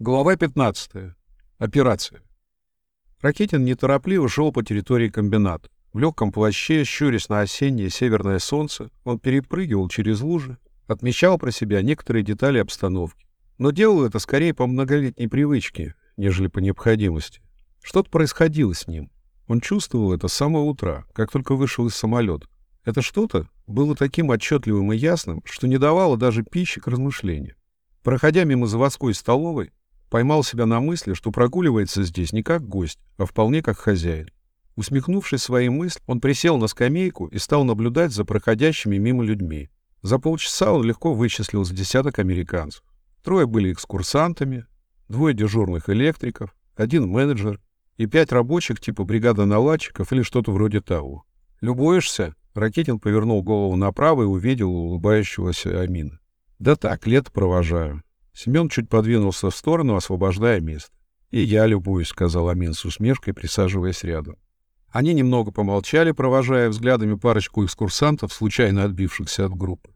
Глава 15. Операция. Ракетин неторопливо шел по территории комбината. В легком плаще, щурясь на осеннее северное солнце, он перепрыгивал через лужи, отмечал про себя некоторые детали обстановки. Но делал это скорее по многолетней привычке, нежели по необходимости. Что-то происходило с ним. Он чувствовал это с самого утра, как только вышел из самолета. Это что-то было таким отчетливым и ясным, что не давало даже пищи к размышлению. Проходя мимо заводской столовой, Поймал себя на мысли, что прогуливается здесь не как гость, а вполне как хозяин. Усмехнувшись своей мысль, он присел на скамейку и стал наблюдать за проходящими мимо людьми. За полчаса он легко вычислил с десяток американцев. Трое были экскурсантами, двое дежурных электриков, один менеджер и пять рабочих типа бригада наладчиков или что-то вроде того. «Любуешься?» Ракетин повернул голову направо и увидел улыбающегося Амина. «Да так, лето провожаю. Семен чуть подвинулся в сторону, освобождая место. «И я любуюсь», — сказал Амин с усмешкой, присаживаясь рядом. Они немного помолчали, провожая взглядами парочку экскурсантов, случайно отбившихся от группы.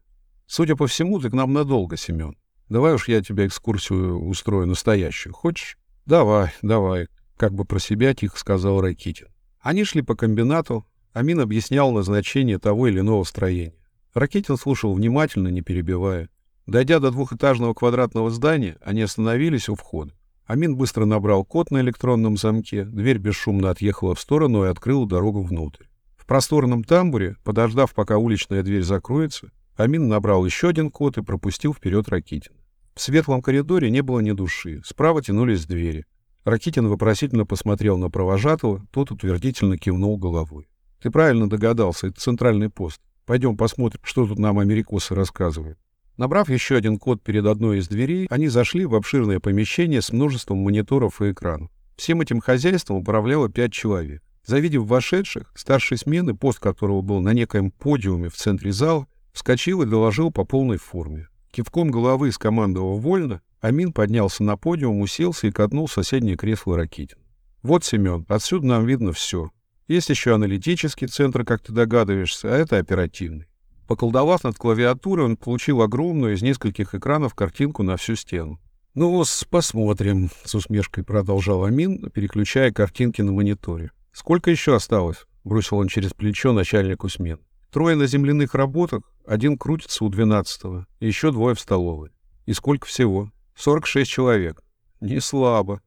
«Судя по всему, ты к нам надолго, Семен. Давай уж я тебе экскурсию устрою настоящую. Хочешь?» «Давай, давай», — как бы про себя тихо сказал Ракитин. Они шли по комбинату, Амин объяснял назначение того или иного строения. Ракетин слушал внимательно, не перебивая. Дойдя до двухэтажного квадратного здания, они остановились у входа. Амин быстро набрал код на электронном замке, дверь бесшумно отъехала в сторону и открыла дорогу внутрь. В просторном тамбуре, подождав, пока уличная дверь закроется, Амин набрал еще один код и пропустил вперед Ракитина. В светлом коридоре не было ни души, справа тянулись двери. Ракитин вопросительно посмотрел на провожатого, тот утвердительно кивнул головой. «Ты правильно догадался, это центральный пост. Пойдем посмотрим, что тут нам америкосы рассказывают». Набрав еще один код перед одной из дверей, они зашли в обширное помещение с множеством мониторов и экранов. Всем этим хозяйством управляло пять человек. Завидев вошедших, старший смены, пост которого был на некоем подиуме в центре зала, вскочил и доложил по полной форме. Кивком головы скомандовал «Вольно», Амин поднялся на подиум, уселся и катнул соседнее кресло Ракитин. «Вот, Семен, отсюда нам видно все. Есть еще аналитический центр, как ты догадываешься, а это оперативный. Поколдовав над клавиатурой, он получил огромную из нескольких экранов картинку на всю стену. «Ну, посмотрим», — с усмешкой продолжал Амин, переключая картинки на мониторе. «Сколько еще осталось?» — бросил он через плечо начальнику смен. «Трое на земляных работах, один крутится у двенадцатого, еще двое в столовой. И сколько всего? Сорок шесть человек. Не слабо».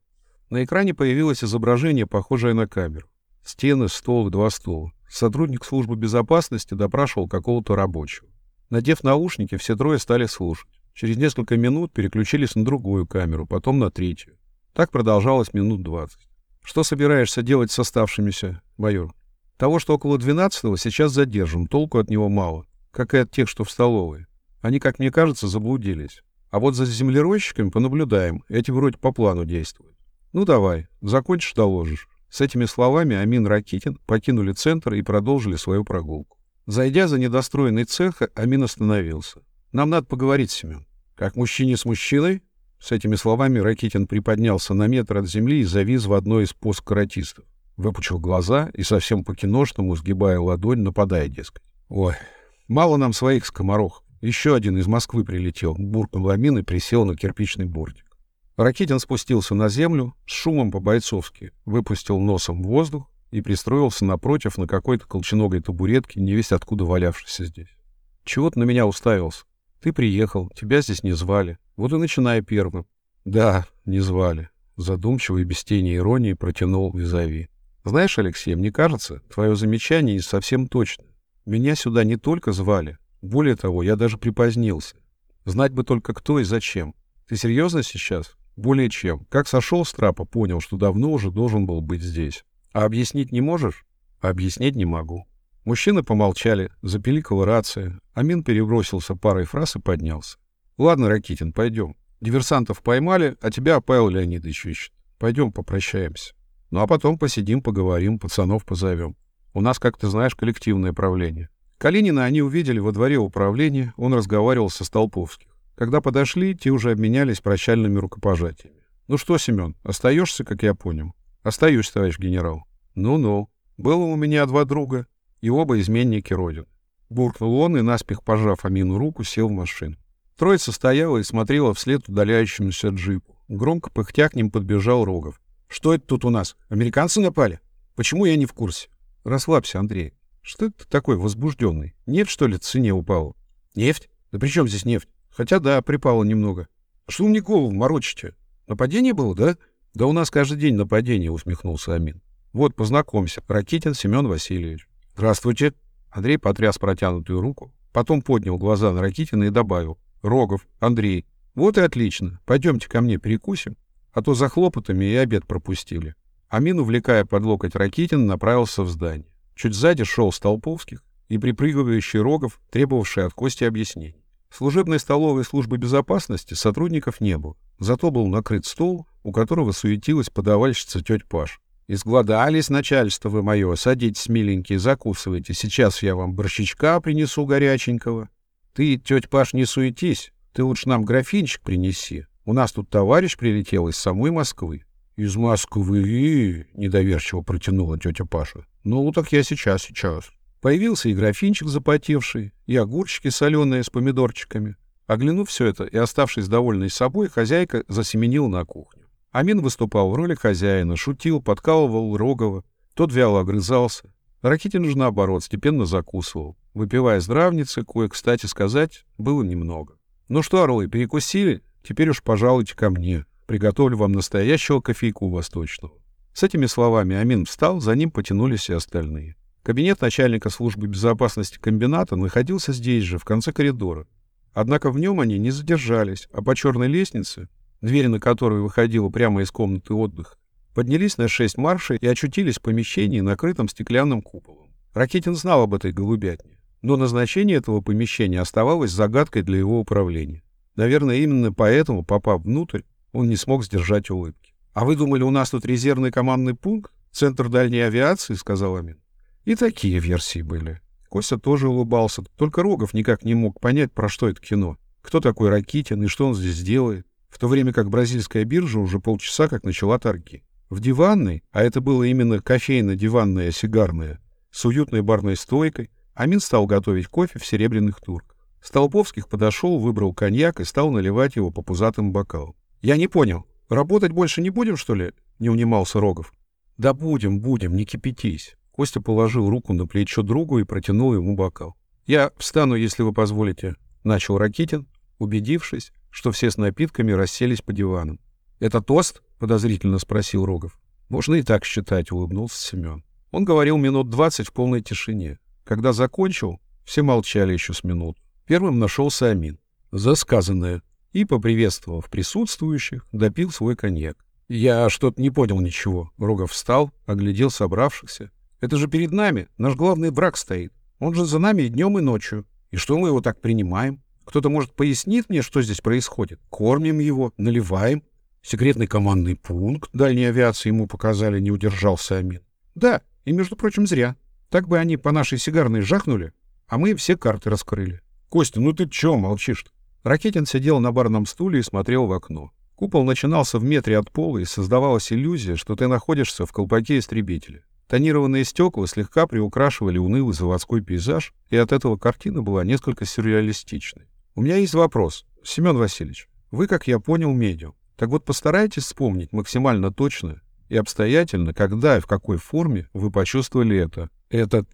На экране появилось изображение, похожее на камеру. Стены, стол два стула. Сотрудник службы безопасности допрашивал какого-то рабочего. Надев наушники, все трое стали слушать. Через несколько минут переключились на другую камеру, потом на третью. Так продолжалось минут двадцать. Что собираешься делать с оставшимися, майор? Того, что около двенадцатого, сейчас задержим, толку от него мало, как и от тех, что в столовой. Они, как мне кажется, заблудились. А вот за землеройщиками понаблюдаем, эти вроде по плану действуют. Ну давай, закончишь, доложишь. С этими словами Амин Ракитин покинули центр и продолжили свою прогулку. Зайдя за недостроенный цех, Амин остановился. «Нам надо поговорить, Семен». «Как мужчине с мужчиной?» С этими словами Ракитин приподнялся на метр от земли и завис в одной из пост каратистов. Выпучил глаза и совсем по-киношному, сгибая ладонь, нападая, дескать. «Ой, мало нам своих скоморох. Еще один из Москвы прилетел», — буркнул Амин и присел на кирпичный бортик. Ракитин спустился на землю, с шумом по-бойцовски, выпустил носом воздух и пристроился напротив на какой-то колченогой табуретке, не весь откуда валявшейся здесь. «Чего ты на меня уставился? Ты приехал, тебя здесь не звали. Вот и начинай первым». «Да, не звали», — задумчиво и без тени иронии протянул Визави. «Знаешь, Алексей, мне кажется, твое замечание не совсем точно. Меня сюда не только звали, более того, я даже припозднился. Знать бы только кто и зачем. Ты серьезно сейчас? Более чем. Как сошел с трапа, понял, что давно уже должен был быть здесь. А объяснить не можешь? объяснить не могу. Мужчины помолчали, запеликала рация. Амин перебросился парой фраз и поднялся. Ладно, Ракитин, пойдем. Диверсантов поймали, а тебя Павел Леонидович ищет. Пойдем попрощаемся. Ну а потом посидим, поговорим, пацанов позовем. У нас, как ты знаешь, коллективное правление. Калинина они увидели во дворе управления, он разговаривал со Столповским. Когда подошли, те уже обменялись прощальными рукопожатиями. «Ну что, Семен, остаешься, как я понял?» «Остаюсь, товарищ генерал». «Ну-ну. Было у меня два друга, и оба изменники Родины». Буркнул он и, наспех пожав Амину руку, сел в машину. Троица стояла и смотрела вслед удаляющемуся джипу. Громко пыхтя к ним подбежал Рогов. «Что это тут у нас? Американцы напали? Почему я не в курсе?» «Расслабься, Андрей. Что ты такой возбужденный? Нефть, что ли, цене упала?» «Нефть? Да при чем здесь нефть? Хотя да, припала немного. А что вы мне голову морочите? Нападение было, да?» «Да у нас каждый день нападение», — усмехнулся Амин. «Вот, познакомься. Ракитин Семен Васильевич». «Здравствуйте». Андрей потряс протянутую руку, потом поднял глаза на Ракитина и добавил. «Рогов, Андрей. Вот и отлично. Пойдемте ко мне перекусим, а то за хлопотами и обед пропустили». Амин, увлекая под локоть Ракитин, направился в здание. Чуть сзади шел Столповских и припрыгивающий Рогов, требовавший от Кости объяснений. В служебной столовой службы безопасности сотрудников не было, зато был накрыт стол, у которого суетилась подавальщица тетя Паш. «Изгладались, начальство вы мое, садитесь, миленькие, закусывайте, сейчас я вам борщичка принесу горяченького». «Ты, тетя Паш, не суетись, ты лучше нам графинчик принеси. У нас тут товарищ прилетел из самой Москвы». «Из Москвы?» — недоверчиво протянула тетя Паша. «Ну, так я сейчас, сейчас». Появился и графинчик запотевший, и огурчики соленые с помидорчиками. Оглянув все это и оставшись довольной собой, хозяйка засеменила на кухню. Амин выступал в роли хозяина, шутил, подкалывал Рогова. Тот вяло огрызался. Ракитин же, наоборот, степенно закусывал. Выпивая здравницы, кое, кстати сказать, было немного. «Ну что, орлы, перекусили? Теперь уж пожалуйте ко мне. Приготовлю вам настоящего кофейку восточного». С этими словами Амин встал, за ним потянулись и остальные. Кабинет начальника службы безопасности комбината находился здесь же, в конце коридора. Однако в нем они не задержались, а по черной лестнице дверь на которую выходила прямо из комнаты отдыха, поднялись на шесть маршей и очутились в помещении, накрытом стеклянным куполом. Ракетин знал об этой голубятне, но назначение этого помещения оставалось загадкой для его управления. Наверное, именно поэтому, попав внутрь, он не смог сдержать улыбки. «А вы думали, у нас тут резервный командный пункт? Центр дальней авиации?» — сказал Амин. И такие версии были. Костя тоже улыбался, только Рогов никак не мог понять, про что это кино. Кто такой Ракитин и что он здесь делает в то время как бразильская биржа уже полчаса как начала торги. В диванной, а это было именно кофейно-диванная сигарная, с уютной барной стойкой, Амин стал готовить кофе в серебряных турках. Столповских подошел, выбрал коньяк и стал наливать его по пузатым бокалам. «Я не понял, работать больше не будем, что ли?» — не унимался Рогов. «Да будем, будем, не кипятись». Костя положил руку на плечо другу и протянул ему бокал. «Я встану, если вы позволите», — начал Ракитин, убедившись, что все с напитками расселись по диванам. «Это тост?» — подозрительно спросил Рогов. «Можно и так считать», — улыбнулся Семен. Он говорил минут двадцать в полной тишине. Когда закончил, все молчали еще с минут. Первым нашелся Амин. За сказанное. И, поприветствовав присутствующих, допил свой коньяк. «Я что-то не понял ничего». Рогов встал, оглядел собравшихся. «Это же перед нами, наш главный враг стоит. Он же за нами и днем, и ночью. И что мы его так принимаем? Кто-то, может, пояснит мне, что здесь происходит? Кормим его, наливаем. Секретный командный пункт дальней авиации ему показали, не удержался Амин. Да, и, между прочим, зря. Так бы они по нашей сигарной жахнули, а мы все карты раскрыли. Костя, ну ты чё молчишь-то? Ракетин сидел на барном стуле и смотрел в окно. Купол начинался в метре от пола, и создавалась иллюзия, что ты находишься в колпаке истребителя. Тонированные стекла слегка приукрашивали унылый заводской пейзаж, и от этого картина была несколько сюрреалистичной. У меня есть вопрос. Семен Васильевич, вы, как я понял, медиум. Так вот постарайтесь вспомнить максимально точно и обстоятельно, когда и в какой форме вы почувствовали это. Этот...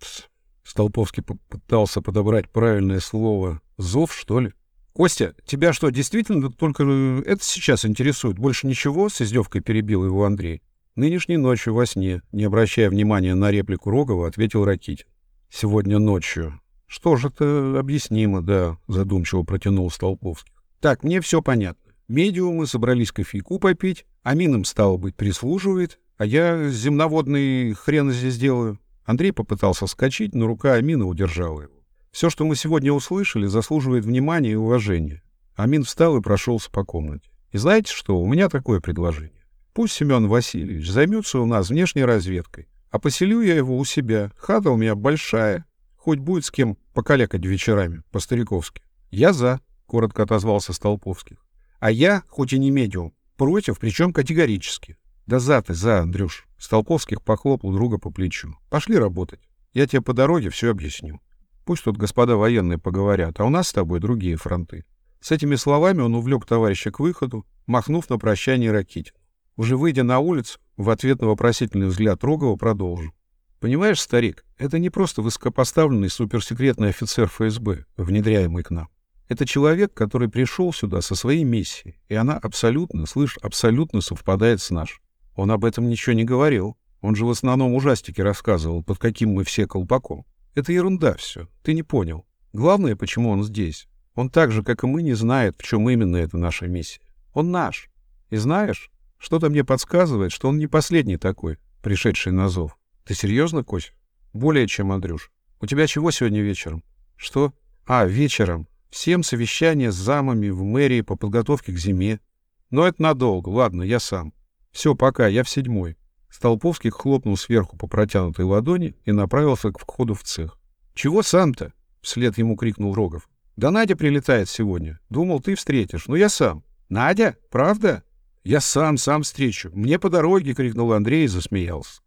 Столповский попытался подобрать правильное слово. Зов, что ли? Костя, тебя что, действительно только это сейчас интересует? Больше ничего? С издевкой перебил его Андрей. Нынешней ночью во сне, не обращая внимания на реплику Рогова, ответил Ракитин. Сегодня ночью. Что же это объяснимо, да, задумчиво протянул Столповский. Так, мне все понятно. Медиумы собрались кофейку попить, а Минам, стало быть, прислуживает, а я земноводный хрен здесь делаю. Андрей попытался скачать, но рука Амина удержала его. Все, что мы сегодня услышали, заслуживает внимания и уважения. Амин встал и прошелся по комнате. И знаете что, у меня такое предложение. Пусть Семен Васильевич займется у нас внешней разведкой, а поселю я его у себя. Хата у меня большая, Хоть будет с кем покалякать вечерами, по-стариковски. Я за, — коротко отозвался Столповский. А я, хоть и не медиум, против, причем категорически. Да за ты, за, Андрюш. Столповских похлопал друга по плечу. Пошли работать. Я тебе по дороге все объясню. Пусть тут господа военные поговорят, а у нас с тобой другие фронты. С этими словами он увлек товарища к выходу, махнув на прощание Ракитину. Уже выйдя на улицу, в ответ на вопросительный взгляд Рогова продолжил. «Понимаешь, старик, это не просто высокопоставленный суперсекретный офицер ФСБ, внедряемый к нам. Это человек, который пришел сюда со своей миссией, и она абсолютно, слышь, абсолютно совпадает с нашей. Он об этом ничего не говорил. Он же в основном ужастики рассказывал, под каким мы все колпаком. Это ерунда все. Ты не понял. Главное, почему он здесь. Он так же, как и мы, не знает, в чем именно эта наша миссия. Он наш. И знаешь, что-то мне подсказывает, что он не последний такой, пришедший на зов. Ты серьезно, Кость? Более чем, Андрюш. У тебя чего сегодня вечером? Что? А, вечером. Всем совещание с замами в мэрии по подготовке к зиме. Но это надолго. Ладно, я сам. Все, пока, я в седьмой. Столповский хлопнул сверху по протянутой ладони и направился к входу в цех. «Чего сам-то?» — вслед ему крикнул Рогов. «Да Надя прилетает сегодня. Думал, ты встретишь. Но я сам». «Надя? Правда?» «Я сам, сам встречу. Мне по дороге!» — крикнул Андрей и засмеялся.